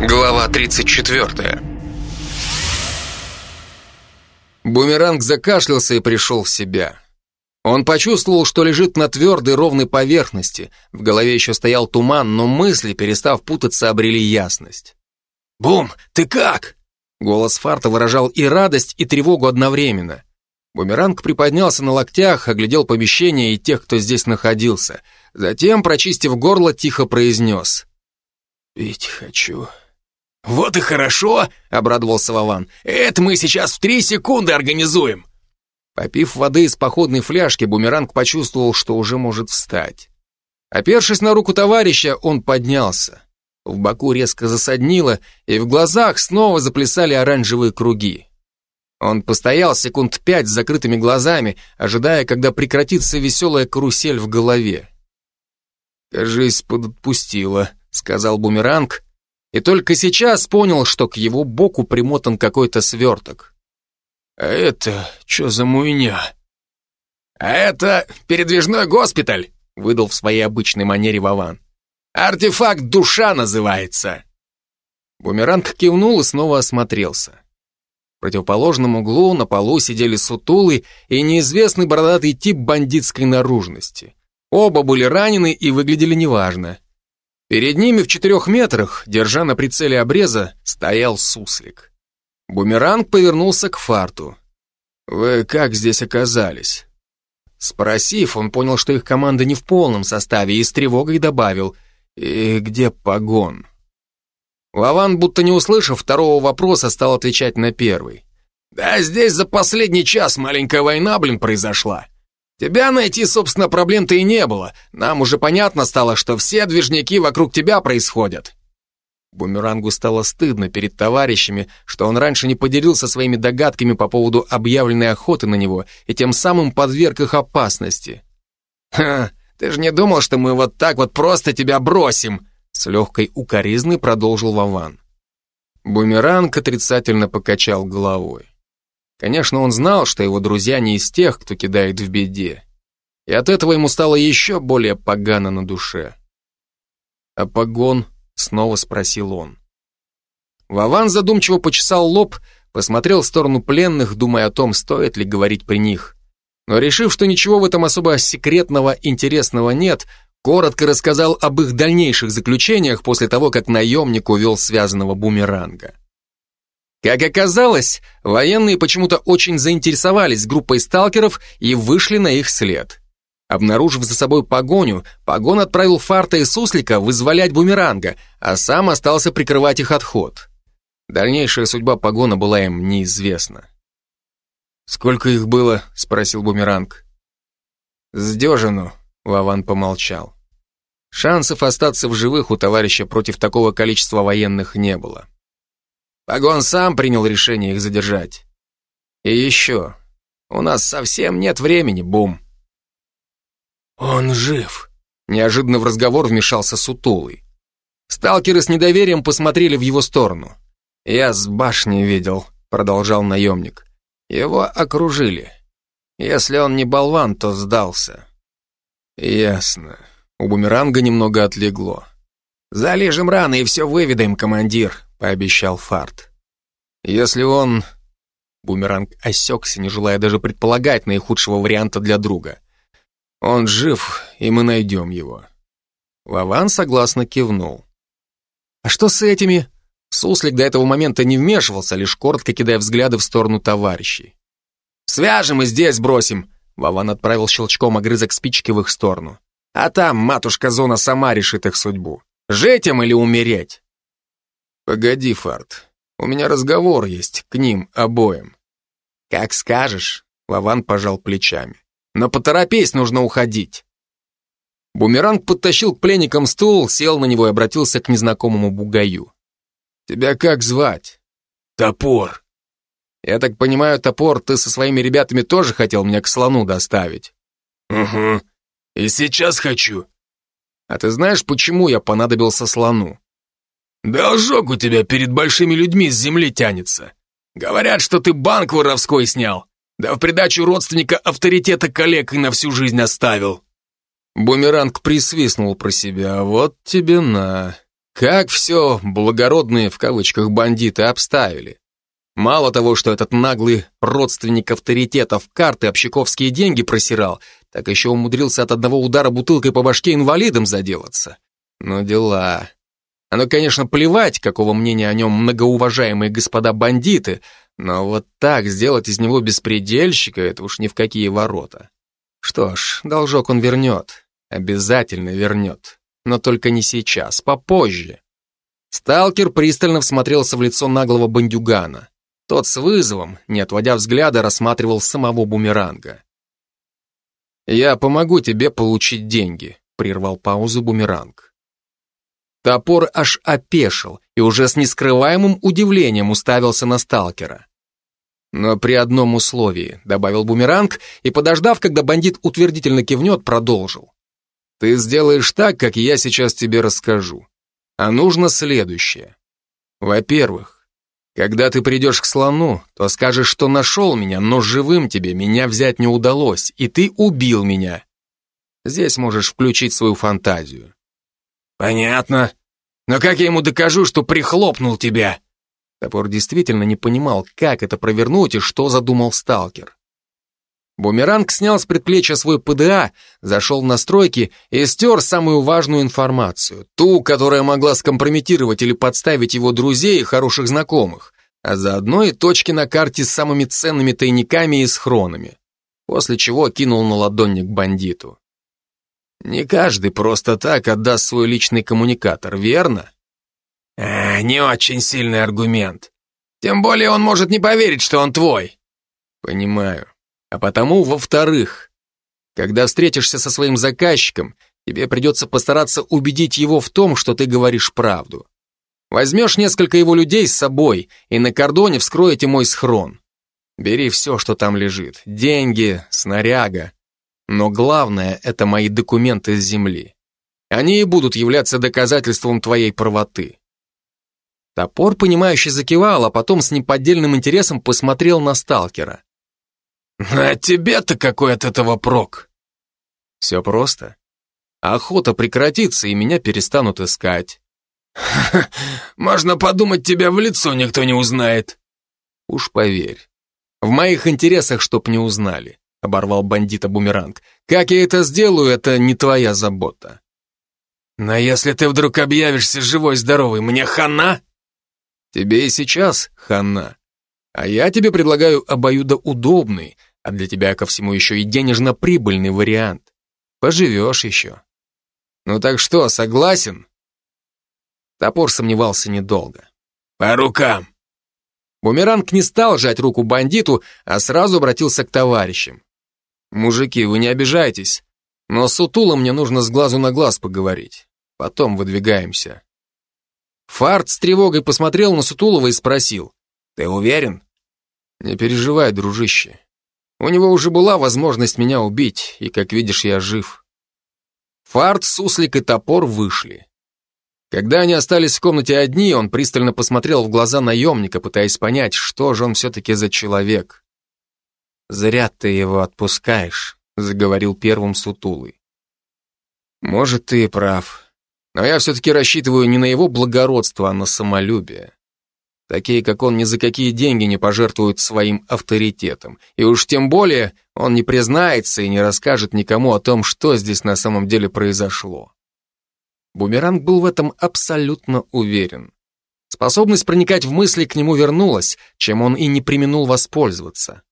Глава 34 Бумеранг закашлялся и пришел в себя. Он почувствовал, что лежит на твердой ровной поверхности. В голове еще стоял туман, но мысли, перестав путаться, обрели ясность. «Бум, ты как?» Голос Фарта выражал и радость, и тревогу одновременно. Бумеранг приподнялся на локтях, оглядел помещение и тех, кто здесь находился. Затем, прочистив горло, тихо произнес. «Пить хочу». «Вот и хорошо», — обрадовался Вован. «Это мы сейчас в три секунды организуем». Попив воды из походной фляжки, Бумеранг почувствовал, что уже может встать. Опершись на руку товарища, он поднялся. В боку резко засаднило, и в глазах снова заплясали оранжевые круги. Он постоял секунд пять с закрытыми глазами, ожидая, когда прекратится веселая карусель в голове. «Кажись, подотпустила», — сказал Бумеранг, и только сейчас понял, что к его боку примотан какой-то сверток. «А это что за муйня?» «А это передвижной госпиталь», — выдал в своей обычной манере Вован. «Артефакт душа называется». Бумеранг кивнул и снова осмотрелся. В противоположном углу на полу сидели сутулый и неизвестный бородатый тип бандитской наружности. Оба были ранены и выглядели неважно. Перед ними в четырех метрах, держа на прицеле обреза, стоял суслик. Бумеранг повернулся к фарту. «Вы как здесь оказались?» Спросив, он понял, что их команда не в полном составе, и с тревогой добавил «И где погон?» Лаван, будто не услышав второго вопроса, стал отвечать на первый. «Да здесь за последний час маленькая война, блин, произошла. Тебя найти, собственно, проблем-то и не было. Нам уже понятно стало, что все движники вокруг тебя происходят. Бумерангу стало стыдно перед товарищами, что он раньше не поделился своими догадками по поводу объявленной охоты на него и тем самым подверг их опасности. «Ха, ты же не думал, что мы вот так вот просто тебя бросим?» С легкой укоризной продолжил Вован. Бумеранг отрицательно покачал головой. Конечно, он знал, что его друзья не из тех, кто кидает в беде. И от этого ему стало еще более погано на душе. «А погон?» — снова спросил он. Вован задумчиво почесал лоб, посмотрел в сторону пленных, думая о том, стоит ли говорить при них. Но решив, что ничего в этом особо секретного, интересного нет, коротко рассказал об их дальнейших заключениях после того, как наемник увел связанного бумеранга. Как оказалось, военные почему-то очень заинтересовались группой сталкеров и вышли на их след. Обнаружив за собой погоню, погон отправил Фарта и Суслика вызволять бумеранга, а сам остался прикрывать их отход. Дальнейшая судьба погона была им неизвестна. «Сколько их было?» — спросил бумеранг. «С дюжину», — Вован помолчал. Шансов остаться в живых у товарища против такого количества военных не было. Погон сам принял решение их задержать. И еще, у нас совсем нет времени, Бум. Он жив. Неожиданно в разговор вмешался Сутулый. Сталкеры с недоверием посмотрели в его сторону. «Я с башни видел», — продолжал наемник. «Его окружили. Если он не болван, то сдался». «Ясно». У бумеранга немного отлегло. «Залежем рано и все выведаем, командир», — пообещал Фарт. «Если он...» Бумеранг осекся, не желая даже предполагать наихудшего варианта для друга. «Он жив, и мы найдем его». Вован согласно кивнул. «А что с этими?» Суслик до этого момента не вмешивался, лишь коротко кидая взгляды в сторону товарищей. «Свяжем и здесь бросим!» Вован отправил щелчком огрызок спички в их сторону. «А там матушка Зона сама решит их судьбу. Жить им или умереть?» «Погоди, Фарт, у меня разговор есть к ним обоим». «Как скажешь», — Лаван пожал плечами. «Но поторопись, нужно уходить». Бумеранг подтащил к пленникам стул, сел на него и обратился к незнакомому бугаю. «Тебя как звать?» «Топор». «Я так понимаю, топор, ты со своими ребятами тоже хотел меня к слону доставить?» «Угу. И сейчас хочу». «А ты знаешь, почему я понадобился слону?» Должок у тебя перед большими людьми с земли тянется. Говорят, что ты банк воровской снял, да в придачу родственника авторитета коллег и на всю жизнь оставил. Бумеранг присвистнул про себя. Вот тебе на. Как все благородные в кавычках бандиты обставили. Мало того, что этот наглый родственник авторитетов карты общаковские деньги просирал, так еще умудрился от одного удара бутылкой по башке инвалидом заделаться. Ну дела. Оно, конечно, плевать, какого мнения о нем многоуважаемые господа бандиты, но вот так сделать из него беспредельщика — это уж ни в какие ворота. Что ж, должок он вернет. Обязательно вернет. Но только не сейчас, попозже. Сталкер пристально всмотрелся в лицо наглого бандюгана. Тот с вызовом, не отводя взгляда, рассматривал самого бумеранга. «Я помогу тебе получить деньги», — прервал паузу бумеранг. Топор аж опешил и уже с нескрываемым удивлением уставился на сталкера. «Но при одном условии», — добавил бумеранг и, подождав, когда бандит утвердительно кивнет, продолжил. «Ты сделаешь так, как я сейчас тебе расскажу. А нужно следующее. Во-первых, когда ты придешь к слону, то скажешь, что нашел меня, но живым тебе меня взять не удалось, и ты убил меня. Здесь можешь включить свою фантазию. Понятно. Но как я ему докажу, что прихлопнул тебя? Топор действительно не понимал, как это провернуть и что задумал сталкер. Бумеранг снял с предплечья свой ПДА, зашел в настройки и стер самую важную информацию, ту, которая могла скомпрометировать или подставить его друзей и хороших знакомых, а заодно и точки на карте с самыми ценными тайниками и схронами, после чего кинул на ладонник бандиту. Не каждый просто так отдаст свой личный коммуникатор, верно? А, не очень сильный аргумент. Тем более он может не поверить, что он твой. Понимаю. А потому, во-вторых, когда встретишься со своим заказчиком, тебе придется постараться убедить его в том, что ты говоришь правду. Возьмешь несколько его людей с собой и на кордоне вскроете мой схрон. Бери все, что там лежит. Деньги, снаряга. Но главное — это мои документы с земли. Они и будут являться доказательством твоей правоты. Топор, понимающий, закивал, а потом с неподдельным интересом посмотрел на сталкера. «А тебе-то какой от этого прок?» «Все просто. Охота прекратится, и меня перестанут искать. можно подумать, тебя в лицо никто не узнает». «Уж поверь. В моих интересах, чтоб не узнали», — оборвал бандита бумеранг. «Как я это сделаю, это не твоя забота». «Но если ты вдруг объявишься живой-здоровый, мне хана?» «Тебе и сейчас хана. А я тебе предлагаю обоюдоудобный, а для тебя ко всему еще и денежно-прибыльный вариант. Поживешь еще. Ну так что, согласен?» Топор сомневался недолго. «По рукам!» Бумеранг не стал жать руку бандиту, а сразу обратился к товарищам. «Мужики, вы не обижайтесь, но с Утулом мне нужно с глазу на глаз поговорить. Потом выдвигаемся». Фарт с тревогой посмотрел на Сутулова и спросил. «Ты уверен?» «Не переживай, дружище. У него уже была возможность меня убить, и, как видишь, я жив». Фарт, Суслик и Топор вышли. Когда они остались в комнате одни, он пристально посмотрел в глаза наемника, пытаясь понять, что же он все-таки за человек. «Зря ты его отпускаешь», — заговорил первым сутулый. «Может, ты и прав. Но я все-таки рассчитываю не на его благородство, а на самолюбие. Такие, как он, ни за какие деньги не пожертвуют своим авторитетом. И уж тем более он не признается и не расскажет никому о том, что здесь на самом деле произошло. Бумеранг был в этом абсолютно уверен. Способность проникать в мысли к нему вернулась, чем он и не применул воспользоваться.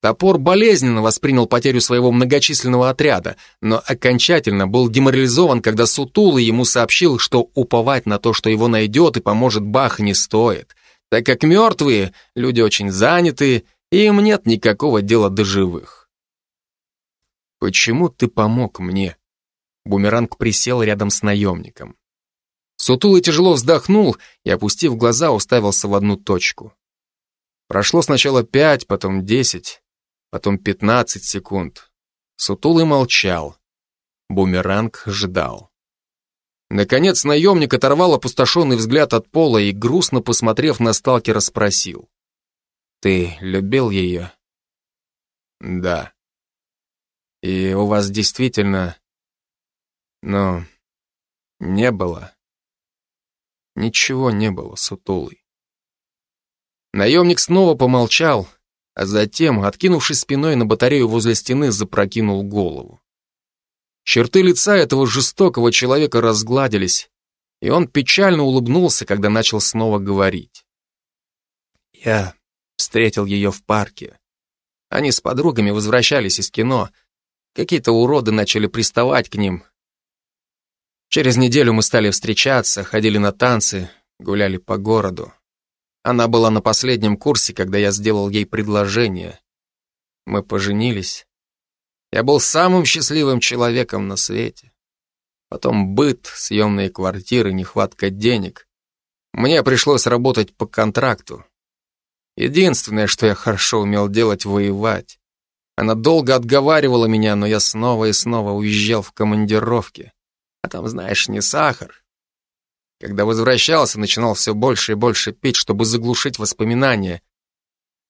Топор болезненно воспринял потерю своего многочисленного отряда, но окончательно был деморализован, когда Сутулый ему сообщил, что уповать на то, что его найдет и поможет Бах, не стоит, так как мертвые — люди очень занятые, и им нет никакого дела до живых. «Почему ты помог мне?» Бумеранг присел рядом с наемником. Сутулый тяжело вздохнул и, опустив глаза, уставился в одну точку. Прошло сначала пять, потом десять, потом пятнадцать секунд. Сутулый молчал. Бумеранг ждал. Наконец наемник оторвал опустошенный взгляд от пола и, грустно посмотрев на сталкера, спросил. «Ты любил ее?» «Да». «И у вас действительно...» «Ну, не было». Ничего не было сутулый. Наемник снова помолчал, а затем, откинувшись спиной на батарею возле стены, запрокинул голову. Черты лица этого жестокого человека разгладились, и он печально улыбнулся, когда начал снова говорить. Я встретил ее в парке. Они с подругами возвращались из кино. Какие-то уроды начали приставать к ним. Через неделю мы стали встречаться, ходили на танцы, гуляли по городу. Она была на последнем курсе, когда я сделал ей предложение. Мы поженились. Я был самым счастливым человеком на свете. Потом быт, съемные квартиры, нехватка денег. Мне пришлось работать по контракту. Единственное, что я хорошо умел делать, воевать. Она долго отговаривала меня, но я снова и снова уезжал в командировки. А там, знаешь, не сахар. Когда возвращался, начинал все больше и больше пить, чтобы заглушить воспоминания.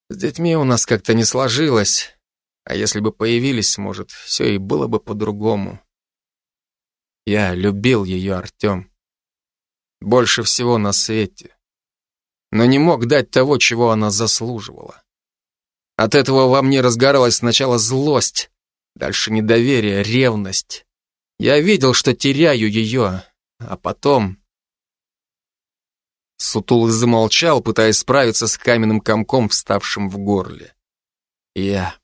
С детьми у нас как-то не сложилось. А если бы появились, может, все и было бы по-другому. Я любил ее, Артем. Больше всего на свете. Но не мог дать того, чего она заслуживала. От этого во мне разгоралась сначала злость, дальше недоверие, ревность. Я видел, что теряю ее, а потом Сутулый замолчал, пытаясь справиться с каменным комком, вставшим в горле. Я...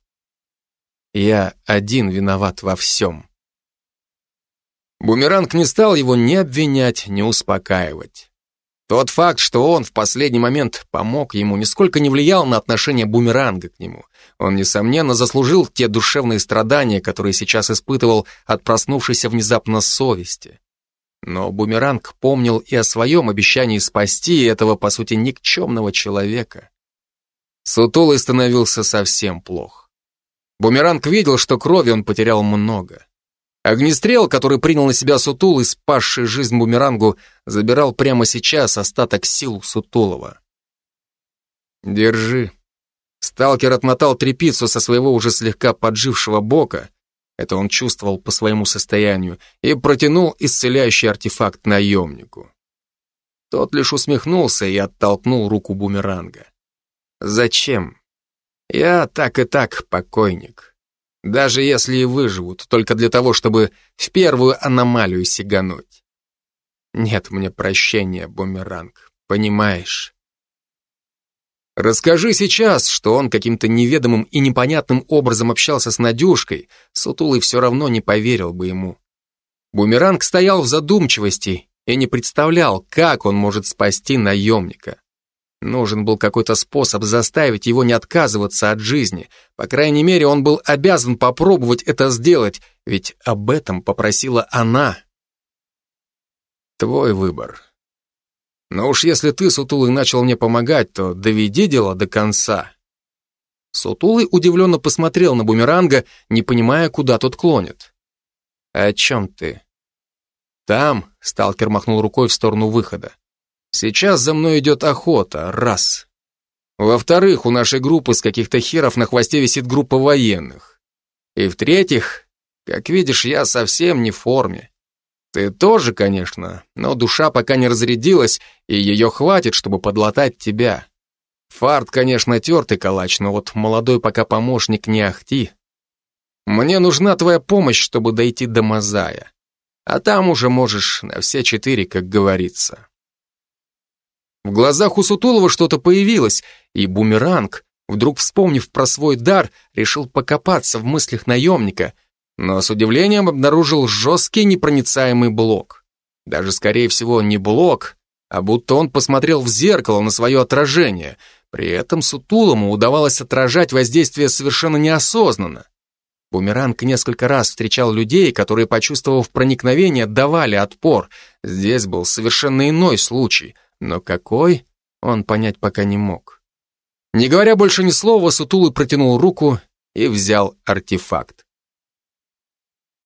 Я один виноват во всем. Бумеранг не стал его ни обвинять, ни успокаивать. Тот факт, что он в последний момент помог ему, нисколько не влиял на отношение Бумеранга к нему. Он, несомненно, заслужил те душевные страдания, которые сейчас испытывал от проснувшейся внезапно совести. Но Бумеранг помнил и о своем обещании спасти этого, по сути, никчемного человека. Сутулый становился совсем плох. Бумеранг видел, что крови он потерял много. Огнестрел, который принял на себя Сутулый, спасший жизнь Бумерангу, забирал прямо сейчас остаток сил Сутулова. «Держи». Сталкер отмотал трепицу со своего уже слегка поджившего бока, это он чувствовал по своему состоянию, и протянул исцеляющий артефакт наемнику. Тот лишь усмехнулся и оттолкнул руку бумеранга. «Зачем? Я так и так покойник. Даже если и выживут, только для того, чтобы в первую аномалию сигануть. Нет мне прощения, бумеранг, понимаешь?» Расскажи сейчас, что он каким-то неведомым и непонятным образом общался с Надюшкой, Сутулый все равно не поверил бы ему. Бумеранг стоял в задумчивости и не представлял, как он может спасти наемника. Нужен был какой-то способ заставить его не отказываться от жизни. По крайней мере, он был обязан попробовать это сделать, ведь об этом попросила она. Твой выбор. Но уж если ты, Сутулый, начал мне помогать, то доведи дело до конца. Сутулый удивленно посмотрел на бумеранга, не понимая, куда тот клонит. «О чем ты?» «Там», — сталкер махнул рукой в сторону выхода. «Сейчас за мной идет охота, раз. Во-вторых, у нашей группы с каких-то херов на хвосте висит группа военных. И в-третьих, как видишь, я совсем не в форме. Ты тоже, конечно, но душа пока не разрядилась, и ее хватит, чтобы подлатать тебя. Фарт, конечно, тертый калач, но вот молодой пока помощник не ахти. Мне нужна твоя помощь, чтобы дойти до Мазая. А там уже можешь на все четыре, как говорится. В глазах у Сутулова что-то появилось, и бумеранг, вдруг вспомнив про свой дар, решил покопаться в мыслях наемника — но с удивлением обнаружил жесткий непроницаемый блок. Даже, скорее всего, не блок, а будто он посмотрел в зеркало на свое отражение. При этом Сутулому удавалось отражать воздействие совершенно неосознанно. Бумеранг несколько раз встречал людей, которые, почувствовав проникновение, давали отпор. Здесь был совершенно иной случай, но какой, он понять пока не мог. Не говоря больше ни слова, Сутулый протянул руку и взял артефакт.